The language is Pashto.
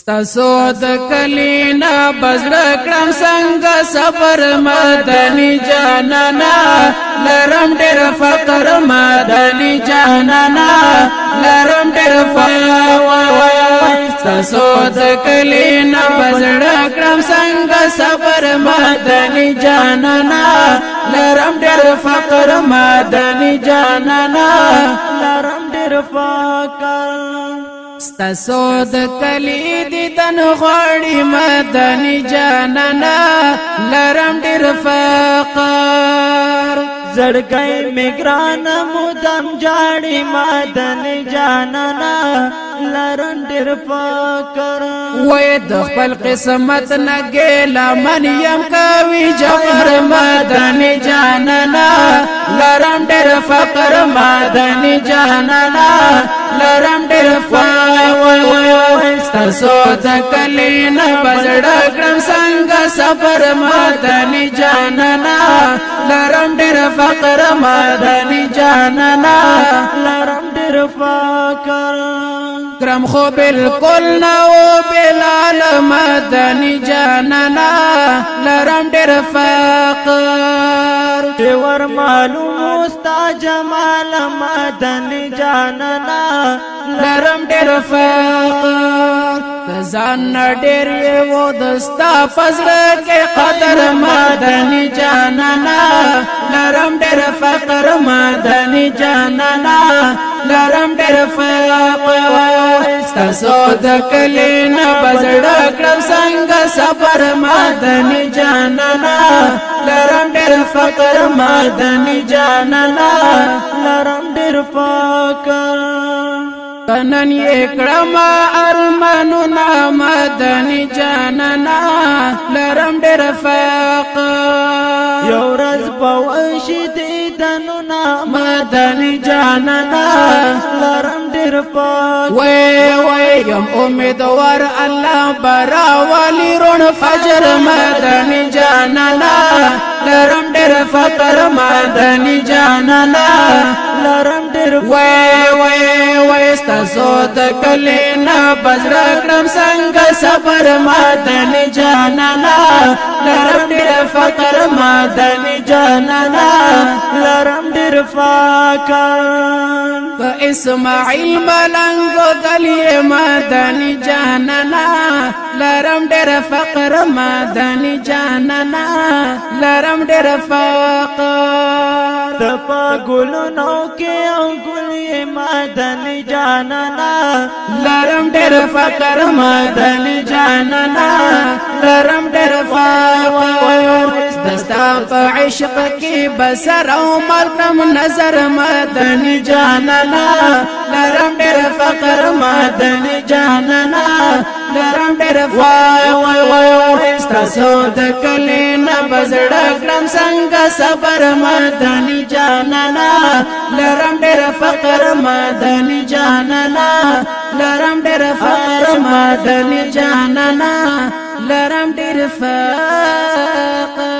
ستاسو د کلینا بزړه کړم څنګه سفر مدني جانانا لرم ډېر فقر مدني جانانا لرم ډېر فقر ستاسو د کلینا بزړه کړم څنګه سفر مدني جانانا لرم ډېر فقر مدني جانانا لرم ډېر فقر ستاسو د کلی دیدن غړی مدنی جانانا لرم ډیر فقر زړګی میګران مودم جاړی مدنی جانانا لرم ډیر فقر وې د خپل قسمت نه ګیل من يم کوي جوهر مدنی جانانا لرم ډیر فقر مدنی جانانا لرم ډیر سو د کلی نه بزړه کړم څنګه سفر مدني جانانا لرم ډېر فقر مدني جانانا لرم ډېر فقر کرم خو بالکل نه و بلال مدني جانانا لرم ډېر فقر چې ور معلوم استا جمال مدني جانانا لرم ډېر فقر ځان ډېر و دستا پزړه کې قدر مدني جانانا لرم ډېر فقر مدني جانانا لرم ډېر فقر ستاسو د کلی نه پزړه کړم څنګه سفر مدني جانانا لرم ډېر فقر مدني جانانا لرم ډېر فقر کنن اکرم ارمانو نامدنی جاننا لرم ډیر فاق یو ورځ پوښ دې دنو نامدنی جاننا لرم ډیر فاق وې وې يم امیدوار الله برا ولی رون فجر مدنی جاننا لرم ډېر فقر مدني جانانا لرم ډېر وای وای وای ستاسو د کلینا بزړه کړم څنګه صبر مدني جانانا لرم ډېر فقر مدني جانانا لرم ډېر فقر په اسماعیل ملنګ غلی مدني جانانا لرم ډېر فقر مدني جانانا لرم ډېر فقر د پاګلونو کې او ګلې مدني جانانا لرم ډېر فقر مدني جانانا لرم ډېر فقر ستا په عشق کې بسر او مرم نظر مدني جانانا نرم ډېر فقر مدني جانانا نرم ډېر وای وای وای ستاسو د کلی نه بزړه کړم څنګه صبر مدني جانانا نرم ډېر فقر مدني جانانا لرم ډېر فقر مدني جانانا لرم ډېر فقر